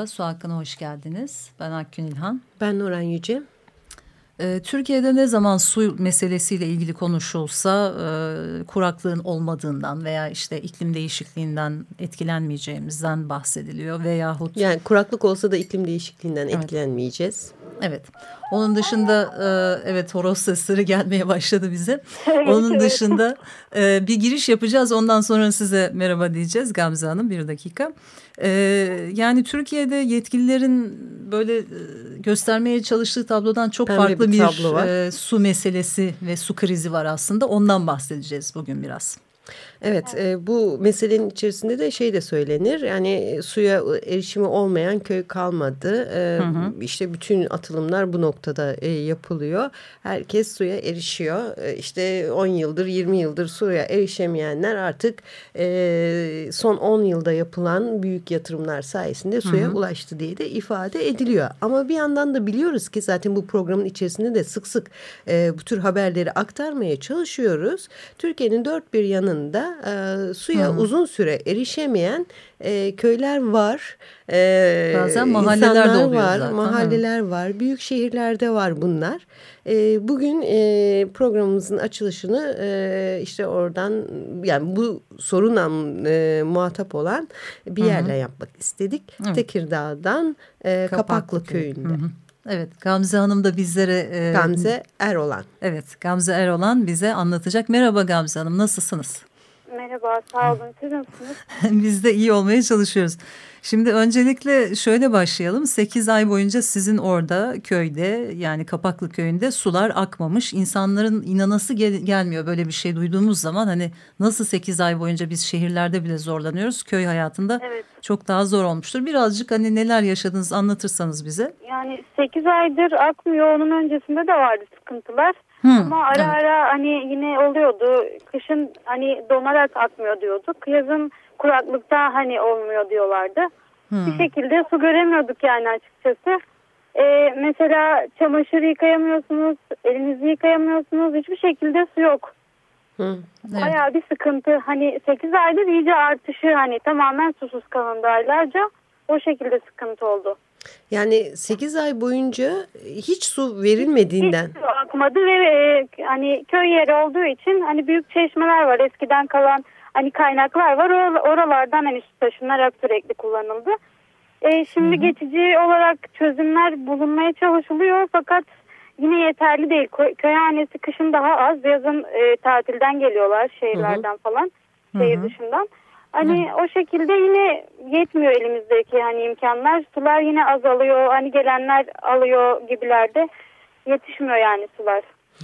Merhaba, Su Hakkı'na hoş geldiniz. Ben Akgün İlhan. Ben Nuran Yüce. Ee, Türkiye'de ne zaman su meselesiyle ilgili konuşulsa e, kuraklığın olmadığından veya işte iklim değişikliğinden etkilenmeyeceğimizden bahsediliyor veyahut... Yani kuraklık olsa da iklim değişikliğinden evet. etkilenmeyeceğiz. Evet. Onun dışında e, evet horoz sesleri gelmeye başladı bize. Onun dışında e, bir giriş yapacağız. Ondan sonra size merhaba diyeceğiz Gamze Hanım bir dakika. E, yani Türkiye'de yetkililerin böyle göstermeye çalıştığı tablodan çok Pembe farklı bir, bir su meselesi ve su krizi var aslında. Ondan bahsedeceğiz bugün biraz. Evet e, bu meselenin içerisinde de şey de söylenir. Yani suya erişimi olmayan köy kalmadı. E, hı hı. işte bütün atılımlar bu noktada e, yapılıyor. Herkes suya erişiyor. E, işte 10 yıldır 20 yıldır suya erişemeyenler artık e, son 10 yılda yapılan büyük yatırımlar sayesinde suya hı hı. ulaştı diye de ifade ediliyor. Ama bir yandan da biliyoruz ki zaten bu programın içerisinde de sık sık e, bu tür haberleri aktarmaya çalışıyoruz. Türkiye'nin dört bir yanında e, suya Hı. uzun süre erişemeyen e, köyler var. E, Bazen mahalleler de oluyor var, zaten. Mahalleler Hı. var, büyük şehirlerde var bunlar. E, bugün e, programımızın açılışını e, işte oradan yani bu sorunla e, muhatap olan bir yerle Hı. yapmak istedik. Hı. Tekirdağ'dan e, Kapaklı, Kapaklı Köyü'nde. Hı. Evet Gamze Hanım da bizlere... E, Gamze Erolan. Evet Gamze Erolan bize anlatacak. Merhaba Gamze Hanım nasılsınız? Merhaba, sağ olun. Siz nasılsınız? Biz de iyi olmaya çalışıyoruz. Şimdi öncelikle şöyle başlayalım. 8 ay boyunca sizin orada köyde yani Kapaklı köyünde sular akmamış. İnsanların inanası gel gelmiyor böyle bir şey duyduğumuz zaman. Hani nasıl 8 ay boyunca biz şehirlerde bile zorlanıyoruz. Köy hayatında evet. çok daha zor olmuştur. Birazcık hani neler yaşadınız anlatırsanız bize. Yani 8 aydır akmıyor. Onun öncesinde de vardı sıkıntılar. Hmm, Ama ara evet. ara hani yine oluyordu. Kışın hani donarak akmıyor diyorduk. Yazın kuraklıkta hani olmuyor diyorlardı. Hmm. Bir şekilde su göremiyorduk yani açıkçası. Ee, mesela çamaşır yıkayamıyorsunuz, elinizi yıkayamıyorsunuz. Hiçbir şekilde su yok. Hı, evet. Bayağı bir sıkıntı. Hani 8 aydır iyice artışı hani tamamen susuz kalındı aylarca. O şekilde sıkıntı oldu. Yani 8 ay boyunca hiç su verilmediğinden. Hiç su akmadı ve e, hani köy yeri olduğu için hani büyük çeşmeler var. Eskiden kalan hani kaynaklar var. Oralardan hani su taşınarak sürekli kullanıldı. E, şimdi Hı -hı. geçici olarak çözümler bulunmaya çalışılıyor fakat yine yeterli değil. Köy hanesi kışın daha az, yazın e, tatilden geliyorlar şehirlerden Hı -hı. falan, şehir Hı -hı. dışından. Hani Hı. o şekilde yine yetmiyor elimizdeki hani imkanlar. Sular yine azalıyor. Hani gelenler alıyor gibilerde. Yetişmiyor yani sular.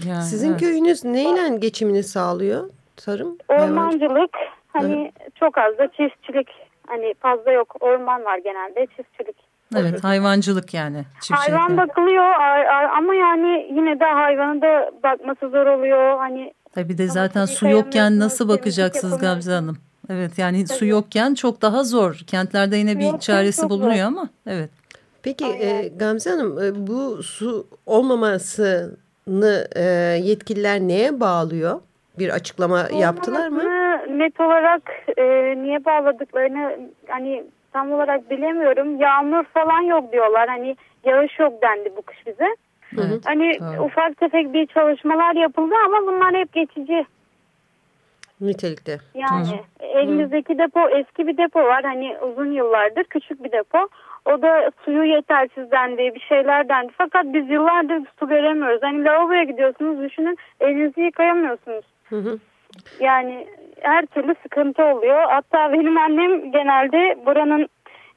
Yani, Sizin evet. köyünüz neyle geçimini sağlıyor? Tarım? Ormancılık. Hani evet. çok az da çiftçilik. Hani fazla yok. Orman var genelde çiftçilik. Evet hayvancılık yani. Hayvan bakılıyor ama yani yine de hayvanı da bakması zor oluyor. Hani Tabii de zaten su yokken nasıl bakacaksınız Gamze Hanım? Evet yani Tabii. su yokken çok daha zor. Kentlerde yine bir Yokken çaresi bulunuyor zor. ama evet. Peki e, Gamze Hanım e, bu su olmamasını e, yetkililer neye bağlıyor? Bir açıklama yaptılar mı? Net olarak e, niye bağladıklarını hani tam olarak bilemiyorum. Yağmur falan yok diyorlar. Hani yağış yok dendi bu kış bize. Evet, hani tamam. ufak tefek bir çalışmalar yapıldı ama bunlar hep geçici. Nitelikte. Yani Hı. elimizdeki depo eski bir depo var. Hani uzun yıllardır küçük bir depo. O da suyu yetersiz dendi, bir şeyler dendi. Fakat biz yıllardır su göremiyoruz. Hani lavaboya gidiyorsunuz düşünün elinizi yıkayamıyorsunuz. Hı hı. Yani her türlü sıkıntı oluyor. Hatta benim annem genelde buranın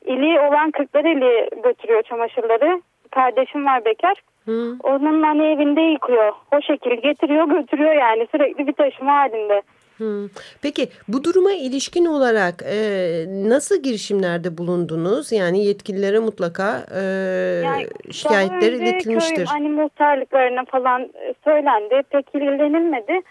ili olan Kırklareli götürüyor çamaşırları. Kardeşim var bekar. Hı. Onun hani evinde yıkıyor. O şekilde getiriyor götürüyor yani sürekli bir taşıma halinde. Peki bu duruma ilişkin olarak e, nasıl girişimlerde bulundunuz? Yani yetkililere mutlaka e, yani, şikayetler iletilmiştir. Köy, hani muhtarlıklarına falan e, söylendi. Pek ilgilenilmedi.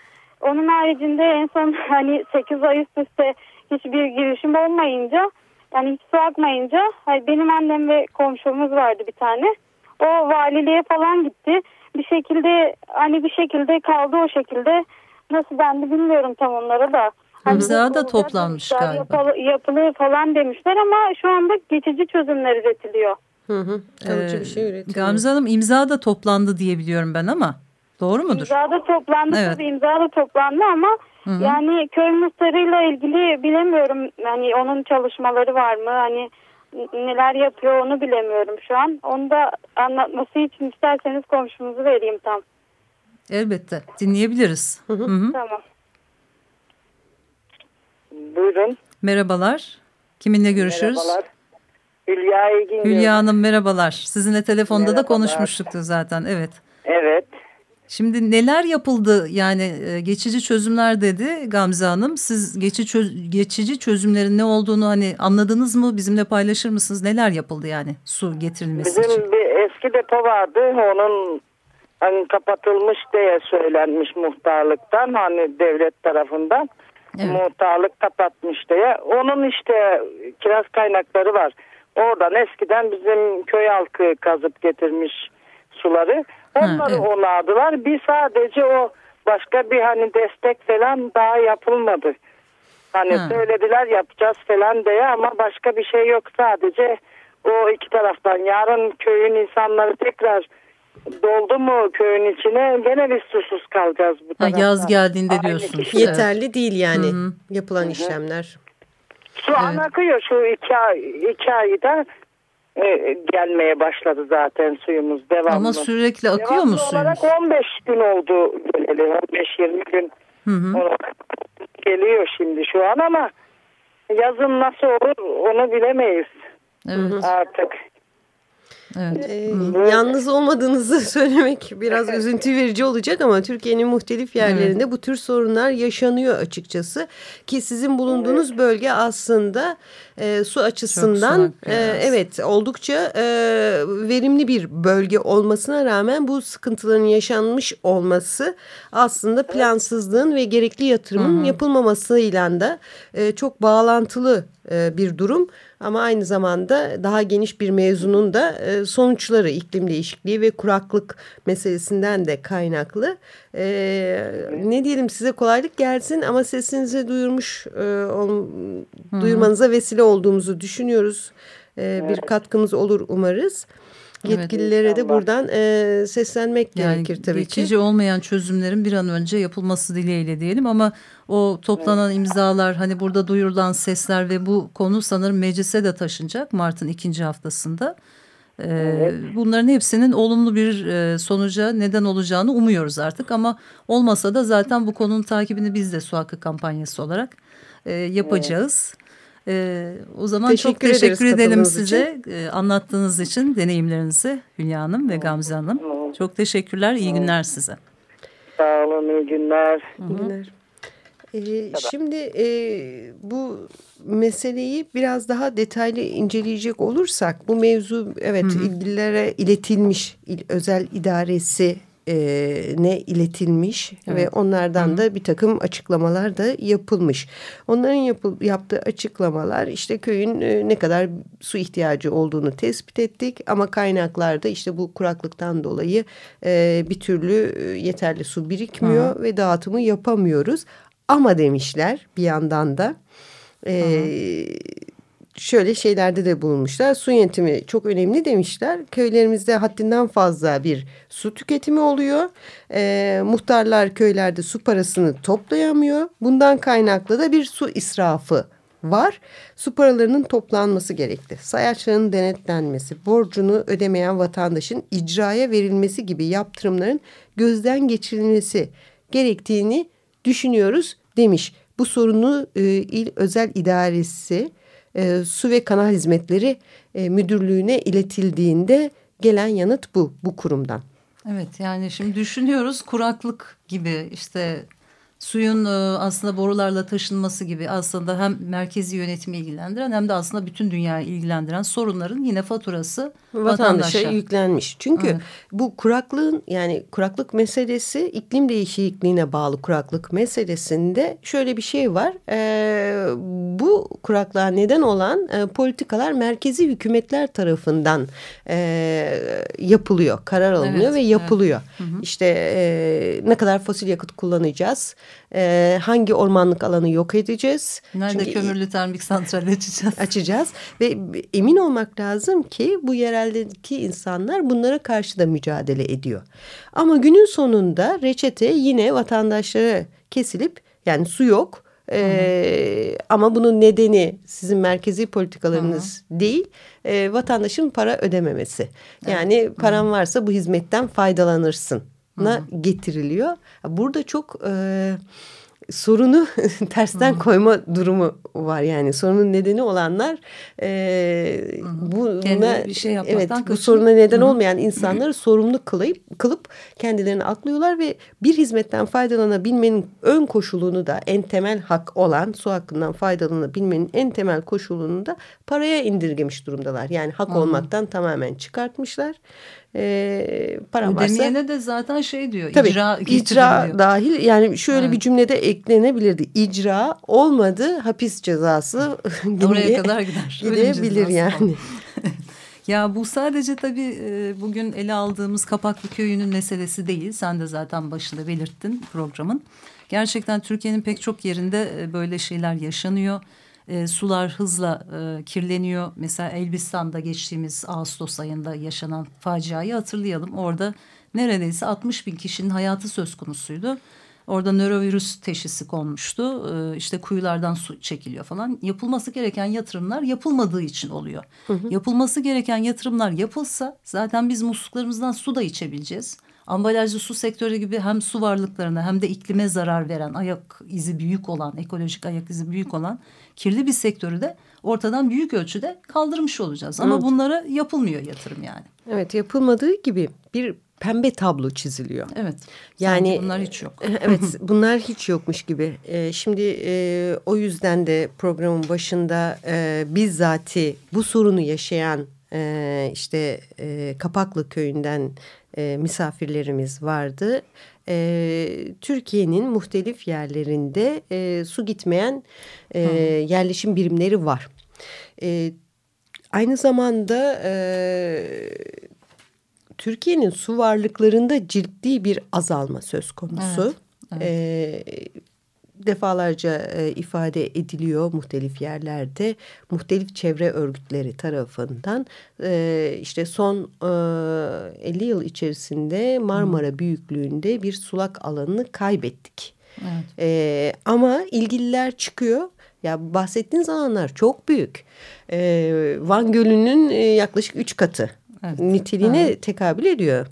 Onun haricinde en son hani 8 ay üst üste hiçbir girişim olmayınca yani hiç su akmayınca hani benim annem ve komşumuz vardı bir tane. O valiliğe falan gitti. Bir şekilde hani bir şekilde kaldı o şekilde nasıl dendi bilmiyorum tam onlara da. Hani İmza da toplanmış galiba. Yapılı, yapılı falan demişler ama şu anda geçici çözümler üretiliyor. Hı hı. Kalıcı bir şey üretiliyor. Gamze Hanım imza da toplandı diye biliyorum ben ama doğru mudur? İmza da toplandı evet. tabii imza da toplandı ama hı hı. yani köy muhtarıyla ilgili bilemiyorum. Yani onun çalışmaları var mı? Hani neler yapıyor onu bilemiyorum şu an. Onu da anlatması için isterseniz komşumuzu vereyim tam. Elbette dinleyebiliriz. Hı hı. Tamam. Buyurun. Merhabalar. Kiminle görüşürüz? Merhabalar. Hülya Egin. Hülya Hanım merhabalar. Sizinle telefonda merhabalar. da konuşmuştuktu zaten. Evet. Evet. Şimdi neler yapıldı yani e, geçici çözümler dedi Gamze Hanım. Siz geçici, çöz, geçici çözümlerin ne olduğunu hani anladınız mı? Bizimle paylaşır mısınız? Neler yapıldı yani su getirilmesi Bizim için? bir eski depo vardı. Onun hani kapatılmış diye söylenmiş muhtarlıktan hani devlet tarafından. Evet. Muhtarlık kapatmış diye. Onun işte kiraz kaynakları var. Oradan eskiden bizim köy halkı kazıp getirmiş suları. Onları ha, evet. onadılar. Bir sadece o başka bir hani destek falan daha yapılmadı. Hani ha. söylediler yapacağız falan diye ama başka bir şey yok sadece o iki taraftan. Yarın köyün insanları tekrar doldu mu köyün içine gene biz susuz kalacağız bu tarafta. Ha, yaz geldiğinde diyorsunuz. Yeterli değil yani Hı -hı. yapılan Hı -hı. işlemler. Su evet. akıyor şu iki, ay, iki ayda e, gelmeye başladı zaten suyumuz devamlı. Ama sürekli akıyor devamlı mu suyumuz? olarak 15 gün oldu geleli 15-20 gün hı hı. geliyor şimdi şu an ama yazın nasıl olur onu bilemeyiz evet. artık. Evet. Ee, yalnız olmadığınızı söylemek biraz üzüntü verici olacak ama Türkiye'nin muhtelif yerlerinde evet. bu tür sorunlar yaşanıyor açıkçası. Ki sizin bulunduğunuz evet. bölge aslında e, su açısından e, evet oldukça e, verimli bir bölge olmasına rağmen bu sıkıntıların yaşanmış olması aslında plansızlığın ve gerekli yatırımın Hı -hı. yapılmamasıyla da e, çok bağlantılı bir durum. Ama aynı zamanda daha geniş bir mevzunun da e, sonuçları iklim değişikliği ve kuraklık meselesinden de kaynaklı. E, ne diyelim size kolaylık gelsin ama sesinizi duyurmuş duyurmanıza vesile olduğumuzu düşünüyoruz. Bir katkımız olur umarız. Yetkililere evet, de buradan e, seslenmek yani gerekir tabii geçici ki. Geçici olmayan çözümlerin bir an önce yapılması dileğiyle diyelim ama o toplanan evet. imzalar hani burada duyurulan sesler ve bu konu sanırım meclise de taşınacak Mart'ın ikinci haftasında. Ee, evet. Bunların hepsinin olumlu bir e, sonuca neden olacağını umuyoruz artık ama olmasa da zaten bu konunun takibini biz de su hakkı kampanyası olarak e, yapacağız. Evet. Ee, o zaman teşekkür çok teşekkür edelim size e, anlattığınız için deneyimlerinizi Hülya Hanım ve Gamze Hanım. Çok teşekkürler. İyi günler size. Sağ olun. İyi günler. İyi günler. Ee, şimdi e, bu meseleyi biraz daha detaylı inceleyecek olursak bu mevzu evet hı hı. ilgililere iletilmiş il, özel idaresi ne iletilmiş evet. ve onlardan Hı. da bir takım açıklamalar da yapılmış. Onların yapı, yaptığı açıklamalar işte köyün e, ne kadar su ihtiyacı olduğunu tespit ettik ama kaynaklarda işte bu kuraklıktan dolayı e, bir türlü e, yeterli su birikmiyor Hı. ve dağıtımı yapamıyoruz. Ama demişler bir yandan da e, şöyle şeylerde de bulunmuşlar. Su yönetimi çok önemli demişler. Köylerimizde haddinden fazla bir su tüketimi oluyor. E, muhtarlar köylerde su parasını toplayamıyor. Bundan kaynaklı da bir su israfı var. Su paralarının toplanması gerekti. Sayaçların denetlenmesi, borcunu ödemeyen vatandaşın icraya verilmesi gibi yaptırımların gözden geçirilmesi gerektiğini düşünüyoruz demiş. Bu sorunu e, il özel idaresi e, Su ve Kanal Hizmetleri e, Müdürlüğü'ne iletildiğinde gelen yanıt bu, bu kurumdan. Evet yani şimdi düşünüyoruz kuraklık gibi işte suyun e, aslında borularla taşınması gibi aslında hem merkezi yönetimi ilgilendiren hem de aslında bütün dünyayı ilgilendiren sorunların yine faturası vatandaşa, vatandaşa yüklenmiş. Çünkü evet. bu kuraklığın yani kuraklık meselesi iklim değişikliğine bağlı kuraklık meselesinde şöyle bir şey var. Ee, bu kuraklığa neden olan e, politikalar merkezi hükümetler tarafından e, yapılıyor. Karar alınıyor evet, ve yapılıyor. Evet. Hı hı. İşte e, ne kadar fosil yakıt kullanacağız? E, hangi ormanlık alanı yok edeceğiz. Nerede Çünkü, kömürlü termik santral açacağız. Açacağız ve emin olmak lazım ki bu yereldeki insanlar bunlara karşı da mücadele ediyor. Ama günün sonunda reçete yine vatandaşlara kesilip yani su yok. Ee, ama bunun nedeni sizin merkezi politikalarınız Hı -hı. değil, e, vatandaşın para ödememesi. Yani evet. paran varsa bu hizmetten faydalanırsın na getiriliyor. Burada çok e, sorunu tersten Hı. koyma durumu var yani sorunun nedeni olanlar e, buna bir şey evet bu soruna neden Hı. olmayan insanları sorumlu kılayıp kılıp kendilerini aklıyorlar ve bir hizmetten faydalanabilmenin ön koşulunu da en temel hak olan su hakkından faydalanabilmenin en temel koşulunu da paraya indirgemiş durumdalar. Yani hak Hı. olmaktan tamamen çıkartmışlar e, param varsa. Ödemeyene de zaten şey diyor tabii, icra icra dahil yani şöyle evet. bir cümlede eklenebilirdi. İcra olmadı hapis cezası oraya kadar gider. Gidebilir yani. Ya bu sadece tabii e, bugün ele aldığımız Kapaklı Köyü'nün meselesi değil. Sen de zaten başında belirttin programın. Gerçekten Türkiye'nin pek çok yerinde e, böyle şeyler yaşanıyor e, sular hızla e, kirleniyor. Mesela Elbistan'da geçtiğimiz Ağustos ayında yaşanan faciayı hatırlayalım. Orada neredeyse 60 bin kişinin hayatı söz konusuydu. Orada nörovirüs teşhisi konmuştu. Ee, işte kuyulardan su çekiliyor falan. Yapılması gereken yatırımlar yapılmadığı için oluyor. Hı hı. Yapılması gereken yatırımlar yapılsa zaten biz musluklarımızdan su da içebileceğiz ambalajlı su sektörü gibi hem su varlıklarına hem de iklime zarar veren ayak izi büyük olan ekolojik ayak izi büyük olan kirli bir sektörü de ortadan büyük ölçüde kaldırmış olacağız. Ama evet. bunlara yapılmıyor yatırım yani. Evet yapılmadığı gibi bir pembe tablo çiziliyor. Evet. Yani bunlar hiç yok. evet bunlar hiç yokmuş gibi. Ee, şimdi e, o yüzden de programın başında e, bizzati bu sorunu yaşayan e, işte e, Kapaklı köyünden e, misafirlerimiz vardı. E, Türkiye'nin muhtelif yerlerinde e, su gitmeyen e, yerleşim birimleri var. E, aynı zamanda e, Türkiye'nin su varlıklarında ciddi bir azalma söz konusu. Evet, evet. E, defalarca e, ifade ediliyor muhtelif yerlerde. Muhtelif çevre örgütleri tarafından e, işte son e, 50 yıl içerisinde Marmara hmm. büyüklüğünde bir sulak alanını kaybettik. Evet. E, ama ilgililer çıkıyor. Ya bahsettiğiniz alanlar çok büyük. E, Van Gölü'nün e, yaklaşık üç katı evet. niteliğine evet. tekabül ediyor.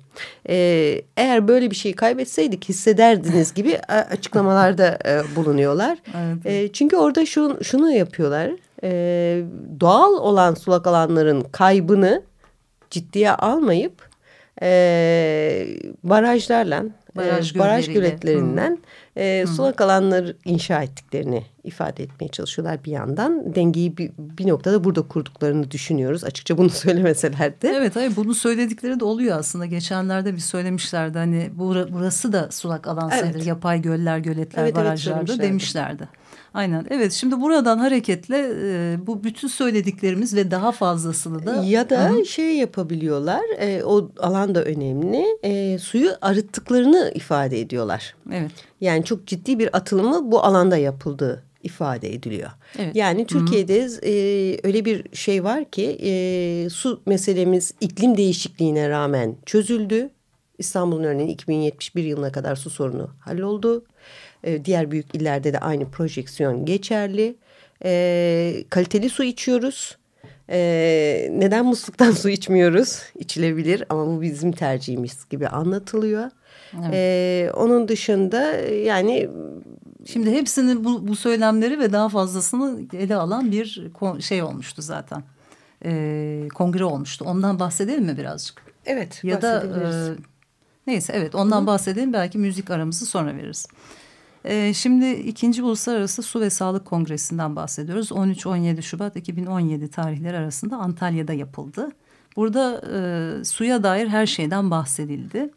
Ee, eğer böyle bir şeyi kaybetseydik hissederdiniz gibi açıklamalarda e, bulunuyorlar. Evet. E, çünkü orada şu, şunu yapıyorlar. E, doğal olan sulak alanların kaybını ciddiye almayıp e, barajlarla baraj, e, baraj göletlerinden e, sulak alanları inşa ettiklerini ifade etmeye çalışıyorlar bir yandan. Dengeyi bir, bir noktada burada kurduklarını düşünüyoruz. Açıkça bunu söylemeseler de. Evet hayır bunu söyledikleri de oluyor aslında. Geçenlerde bir söylemişlerdi hani burası da sulak alan sayılır. Evet. Yapay göller, göletler, evet, barajlarda evet, demişlerdi. Aynen evet şimdi buradan hareketle e, bu bütün söylediklerimiz ve daha fazlasını da. Ya da Hı -hı. şey yapabiliyorlar e, o alan da önemli e, suyu arıttıklarını ifade ediyorlar. Evet. Yani çok ciddi bir atılımı bu alanda yapıldığı ifade ediliyor. Evet. Yani Türkiye'de e, öyle bir şey var ki e, su meselemiz iklim değişikliğine rağmen çözüldü. İstanbul'un örneğin 2071 yılına kadar su sorunu halloldu. E, diğer büyük illerde de aynı projeksiyon geçerli. E, kaliteli su içiyoruz. E, neden musluktan su içmiyoruz? İçilebilir ama bu bizim tercihimiz gibi anlatılıyor. Evet. E, onun dışında yani... Şimdi hepsini bu, bu söylemleri ve daha fazlasını ele alan bir şey olmuştu zaten. E, kongre olmuştu. Ondan bahsedelim mi birazcık? Evet ya da e, neyse evet ondan Hı. bahsedelim belki müzik aramızı sonra veririz. Ee, şimdi ikinci Uluslararası Su ve Sağlık Kongresi'nden bahsediyoruz. 13-17 Şubat 2017 tarihleri arasında Antalya'da yapıldı. Burada e, suya dair her şeyden bahsedildi.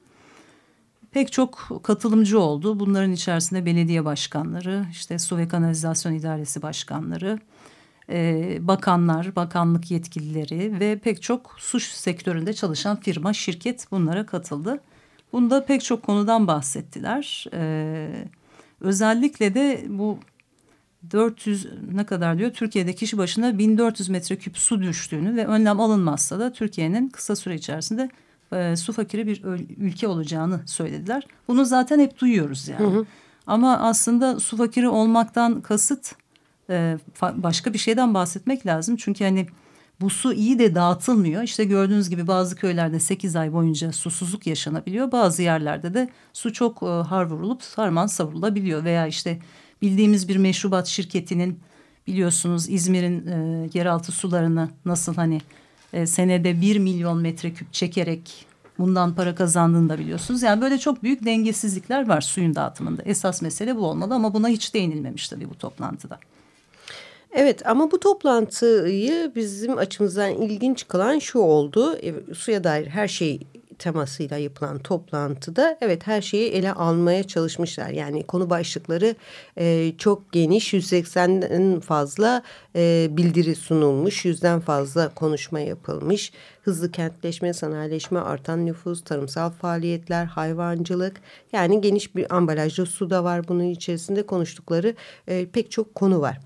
Pek çok katılımcı oldu. Bunların içerisinde belediye başkanları, işte su ve kanalizasyon idaresi başkanları, e, bakanlar, bakanlık yetkilileri ve pek çok su sektöründe çalışan firma, şirket bunlara katıldı. Bunda pek çok konudan bahsettiler. E, özellikle de bu 400 ne kadar diyor Türkiye'de kişi başına 1400 metreküp su düştüğünü ve önlem alınmazsa da Türkiye'nin kısa süre içerisinde e, su fakiri bir ülke olacağını söylediler. Bunu zaten hep duyuyoruz yani. Hı hı. Ama aslında su fakiri olmaktan kasıt e, başka bir şeyden bahsetmek lazım. Çünkü hani bu su iyi de dağıtılmıyor. İşte gördüğünüz gibi bazı köylerde 8 ay boyunca susuzluk yaşanabiliyor. Bazı yerlerde de su çok e, har vurulup sarman savrulabiliyor. Veya işte bildiğimiz bir meşrubat şirketinin biliyorsunuz İzmir'in e, yeraltı sularını nasıl hani e, senede 1 milyon metreküp çekerek bundan para kazandığını da biliyorsunuz. Yani böyle çok büyük dengesizlikler var suyun dağıtımında. Esas mesele bu olmalı ama buna hiç değinilmemiş tabii bu toplantıda. Evet ama bu toplantıyı bizim açımızdan ilginç kılan şu oldu. E, suya dair her şey temasıyla yapılan toplantıda evet her şeyi ele almaya çalışmışlar. Yani konu başlıkları e, çok geniş 180'den fazla e, bildiri sunulmuş. Yüzden fazla konuşma yapılmış. Hızlı kentleşme, sanayileşme, artan nüfus, tarımsal faaliyetler, hayvancılık yani geniş bir ambalajlı su da var bunun içerisinde konuştukları e, pek çok konu var.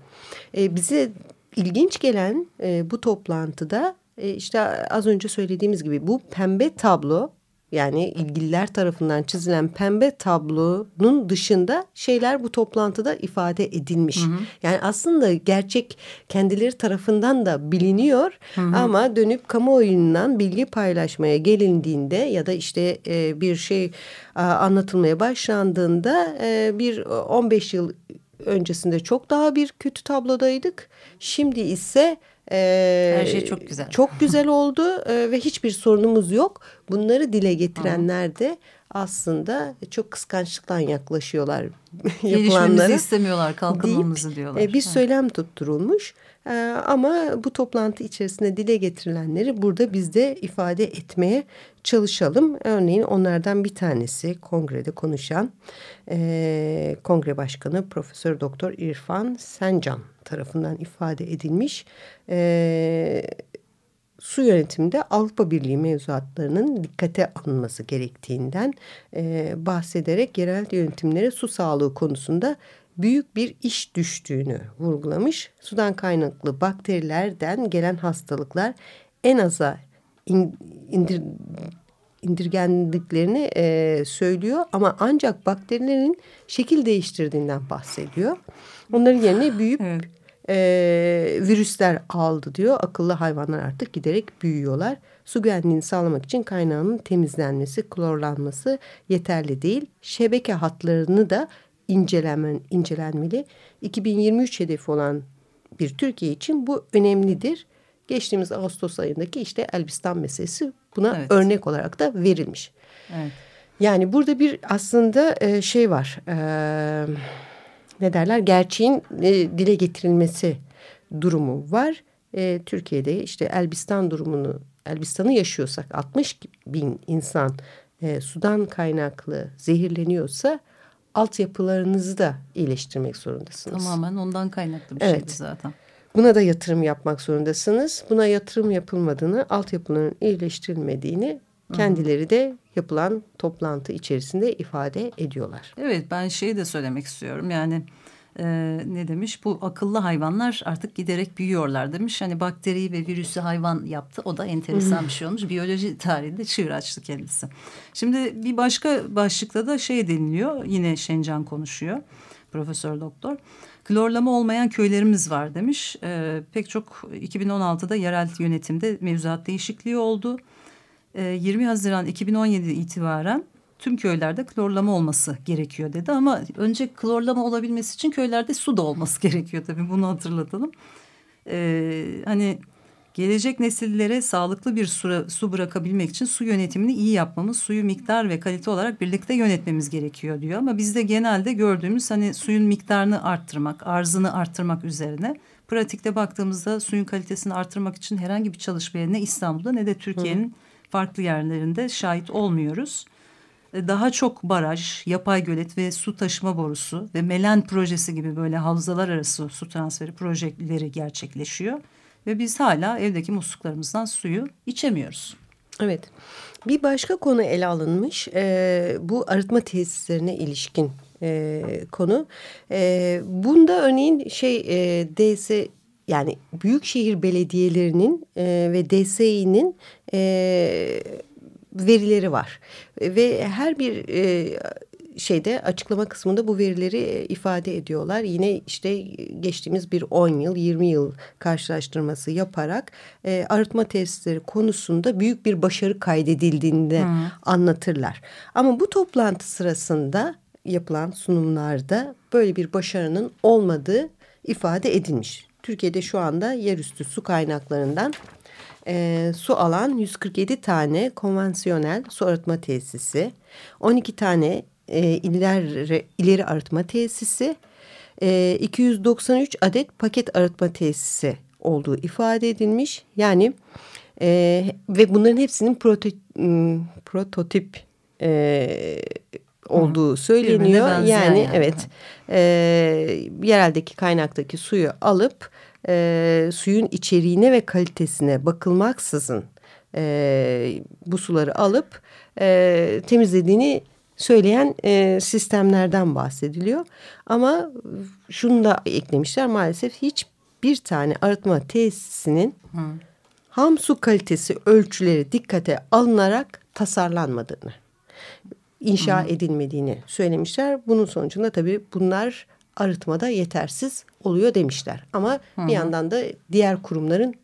E, bize ilginç gelen e, bu toplantıda e, işte az önce söylediğimiz gibi bu pembe tablo yani ilgililer tarafından çizilen pembe tablonun dışında şeyler bu toplantıda ifade edilmiş. Hı hı. Yani aslında gerçek kendileri tarafından da biliniyor hı hı. ama dönüp kamuoyundan bilgi paylaşmaya gelindiğinde ya da işte e, bir şey a, anlatılmaya başlandığında e, bir 15 yıl öncesinde çok daha bir kötü tablodaydık. Şimdi ise ee, Her şey çok güzel. Çok güzel oldu ee, ve hiçbir sorunumuz yok. Bunları dile getirenler de aslında çok kıskançlıktan yaklaşıyorlar yapılanlara. istemiyorlar, kalkınmamızı deyip, diyorlar. Bir söylem tutturulmuş. E, ama bu toplantı içerisinde dile getirilenleri burada biz de ifade etmeye çalışalım. Örneğin onlardan bir tanesi kongrede konuşan e, kongre başkanı Profesör Doktor İrfan Sencan tarafından ifade edilmiş. E, su yönetiminde Avrupa Birliği mevzuatlarının dikkate alınması gerektiğinden e, bahsederek yerel yönetimlere su sağlığı konusunda büyük bir iş düştüğünü vurgulamış. Sudan kaynaklı bakterilerden gelen hastalıklar en aza in, indir, indirgendiklerini e, söylüyor ama ancak bakterilerin şekil değiştirdiğinden bahsediyor. Onların yerine büyük evet. E, virüsler aldı diyor. Akıllı hayvanlar artık giderek büyüyorlar. Su güvenliğini sağlamak için kaynağının temizlenmesi, klorlanması yeterli değil. Şebeke hatlarını da incelenmen, incelenmeli. 2023 hedefi olan bir Türkiye için bu önemlidir. Geçtiğimiz Ağustos ayındaki işte Elbistan meselesi buna evet. örnek olarak da verilmiş. Evet. Yani burada bir aslında e, şey var. E, ne derler? Gerçeğin e, dile getirilmesi durumu var. E, Türkiye'de işte Elbistan durumunu, Elbistan'ı yaşıyorsak 60 bin insan e, sudan kaynaklı zehirleniyorsa altyapılarınızı da iyileştirmek zorundasınız. Tamamen ondan kaynaklı bir evet. şeydi zaten. Buna da yatırım yapmak zorundasınız. Buna yatırım yapılmadığını, altyapıların iyileştirilmediğini kendileri de yapılan toplantı içerisinde ifade ediyorlar. Evet ben şeyi de söylemek istiyorum yani e, ne demiş bu akıllı hayvanlar artık giderek büyüyorlar demiş. Hani bakteriyi ve virüsü hayvan yaptı o da enteresan bir şey olmuş. Biyoloji tarihinde çığır açtı kendisi. Şimdi bir başka başlıkta da şey deniliyor yine Şencan konuşuyor profesör doktor. Klorlama olmayan köylerimiz var demiş. E, pek çok 2016'da yerel yönetimde mevzuat değişikliği oldu. E, 20 Haziran 2017 itibaren tüm köylerde klorlama olması gerekiyor dedi. Ama önce klorlama olabilmesi için köylerde su da olması gerekiyor tabii bunu hatırlatalım. E, hani Gelecek nesillere sağlıklı bir su, su bırakabilmek için su yönetimini iyi yapmamız, suyu miktar ve kalite olarak birlikte yönetmemiz gerekiyor diyor. Ama bizde genelde gördüğümüz hani suyun miktarını arttırmak, arzını arttırmak üzerine. Pratikte baktığımızda suyun kalitesini arttırmak için herhangi bir çalışmaya ne İstanbul'da ne de Türkiye'nin farklı yerlerinde şahit olmuyoruz. E, daha çok baraj, yapay gölet ve su taşıma borusu ve Melen projesi gibi böyle havzalar arası su transferi projeleri gerçekleşiyor. Ve biz hala evdeki musluklarımızdan suyu içemiyoruz. Evet. Bir başka konu ele alınmış. E, bu arıtma tesislerine ilişkin e, konu. E, bunda örneğin şey e, DS yani büyükşehir belediyelerinin e, ve DSİ'nin e, verileri var. Ve her bir e, şeyde açıklama kısmında bu verileri e, ifade ediyorlar. Yine işte geçtiğimiz bir 10 yıl 20 yıl karşılaştırması yaparak e, arıtma tesisleri konusunda büyük bir başarı kaydedildiğinde hmm. anlatırlar. Ama bu toplantı sırasında yapılan sunumlarda böyle bir başarının olmadığı ifade edilmiş. Türkiye'de şu anda yerüstü su kaynaklarından e, su alan 147 tane konvansiyonel su arıtma tesisi, 12 tane e, ileri, ileri arıtma tesisi, e, 293 adet paket arıtma tesisi olduğu ifade edilmiş. Yani e, ve bunların hepsinin proto, prototip e, olduğu söyleniyor. Yani, yani evet e, yereldeki kaynaktaki suyu alıp e, suyun içeriğine ve kalitesine bakılmaksızın e, bu suları alıp e, temizlediğini söyleyen e, sistemlerden bahsediliyor. Ama şunu da eklemişler maalesef hiçbir tane arıtma tesisinin Hı. ham su kalitesi ölçüleri dikkate alınarak tasarlanmadığını, inşa Hı. edilmediğini söylemişler. Bunun sonucunda tabii bunlar arıtmada yetersiz oluyor demişler. Ama Hı. bir yandan da diğer kurumların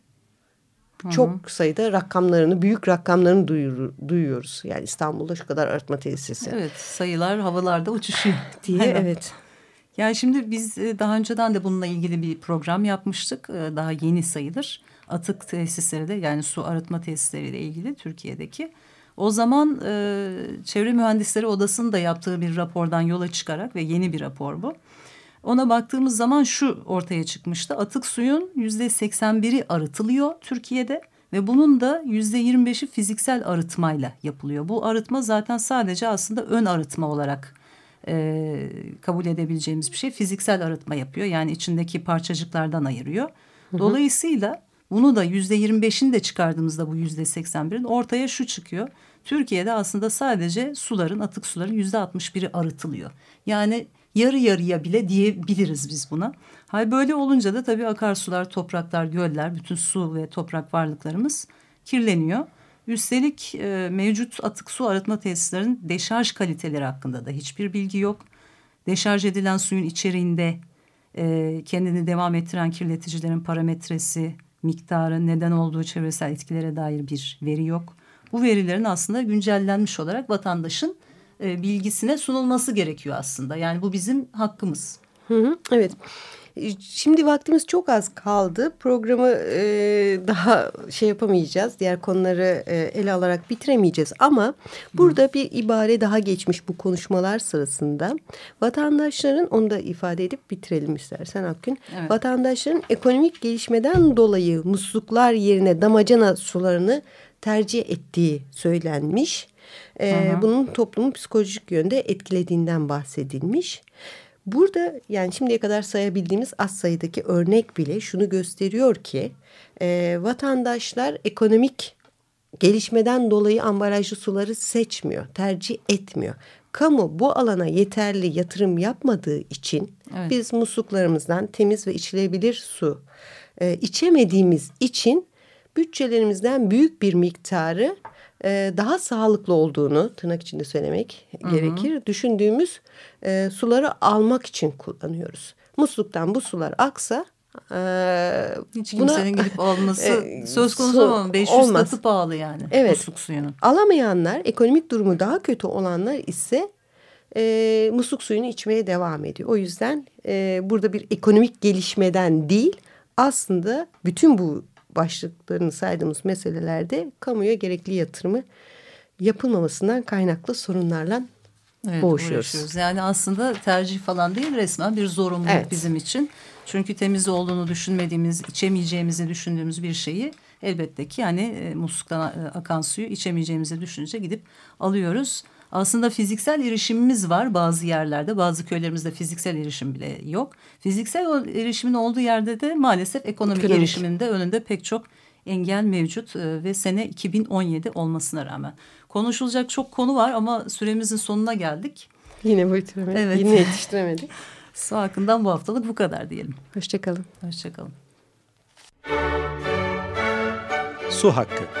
çok Hı -hı. sayıda rakamlarını, büyük rakamlarını duyur, duyuyoruz. Yani İstanbul'da şu kadar arıtma tesisi. Evet, sayılar havalarda uçuşuyor diye. evet. Yani şimdi biz e, daha önceden de bununla ilgili bir program yapmıştık. E, daha yeni sayılır. Atık tesisleri de yani su arıtma tesisleriyle ilgili Türkiye'deki. O zaman e, Çevre Mühendisleri Odası'nın da yaptığı bir rapordan yola çıkarak ve yeni bir rapor bu. Ona baktığımız zaman şu ortaya çıkmıştı. Atık suyun yüzde 81'i arıtılıyor Türkiye'de ve bunun da yüzde 25'i fiziksel arıtmayla yapılıyor. Bu arıtma zaten sadece aslında ön arıtma olarak e, kabul edebileceğimiz bir şey. Fiziksel arıtma yapıyor yani içindeki parçacıklardan ayırıyor. Dolayısıyla bunu da yüzde 25'ini de çıkardığımızda bu yüzde 81'in ortaya şu çıkıyor. Türkiye'de aslında sadece suların atık suların yüzde 61'i arıtılıyor. Yani yarı yarıya bile diyebiliriz biz buna. Hal böyle olunca da tabii akarsular, topraklar, göller, bütün su ve toprak varlıklarımız kirleniyor. Üstelik e, mevcut atık su arıtma tesislerinin deşarj kaliteleri hakkında da hiçbir bilgi yok. Deşarj edilen suyun içeriğinde e, kendini devam ettiren kirleticilerin parametresi, miktarı, neden olduğu çevresel etkilere dair bir veri yok. Bu verilerin aslında güncellenmiş olarak vatandaşın e, bilgisine sunulması gerekiyor aslında. Yani bu bizim hakkımız. Hı hı, evet. E, şimdi vaktimiz çok az kaldı. Programı e, daha şey yapamayacağız. Diğer konuları e, ele alarak bitiremeyeceğiz. Ama burada Hı. bir ibare daha geçmiş bu konuşmalar sırasında. Vatandaşların onu da ifade edip bitirelim istersen Akgün. Evet. Vatandaşların ekonomik gelişmeden dolayı musluklar yerine damacana sularını tercih ettiği söylenmiş. E, bunun toplumu psikolojik yönde etkilediğinden bahsedilmiş. Burada yani şimdiye kadar sayabildiğimiz az sayıdaki örnek bile şunu gösteriyor ki e, vatandaşlar ekonomik gelişmeden dolayı ambalajlı suları seçmiyor, tercih etmiyor. Kamu bu alana yeterli yatırım yapmadığı için evet. biz musluklarımızdan temiz ve içilebilir su e, içemediğimiz için bütçelerimizden büyük bir miktarı e, daha sağlıklı olduğunu tırnak içinde söylemek Hı -hı. gerekir. Düşündüğümüz e, suları almak için kullanıyoruz. Musluktan bu sular aksa e, hiç buna, kimsenin gidip alması e, söz konusu ama 500 olmaz. katı pahalı yani evet. musluk suyunun. Alamayanlar ekonomik durumu daha kötü olanlar ise e, musluk suyunu içmeye devam ediyor. O yüzden e, burada bir ekonomik gelişmeden değil aslında bütün bu başlıklarını saydığımız meselelerde kamuya gerekli yatırımı yapılmamasından kaynaklı sorunlarla evet, boğuşuyoruz. Yani aslında tercih falan değil resmen bir zorunluluk evet. bizim için. Çünkü temiz olduğunu düşünmediğimiz, içemeyeceğimizi düşündüğümüz bir şeyi elbette ki yani e, musluktan e, akan suyu içemeyeceğimizi düşünce gidip alıyoruz. Aslında fiziksel erişimimiz var bazı yerlerde. Bazı köylerimizde fiziksel erişim bile yok. Fiziksel erişimin olduğu yerde de maalesef ekonomik, ekonomik. erişimin de önünde pek çok engel mevcut e, ve sene 2017 olmasına rağmen. Konuşulacak çok konu var ama süremizin sonuna geldik. Yine bitiremedik. Evet. Yine yetiştiremedik. Su hakkından bu haftalık bu kadar diyelim. Hoşçakalın. Hoşçakalın. Su hakkı.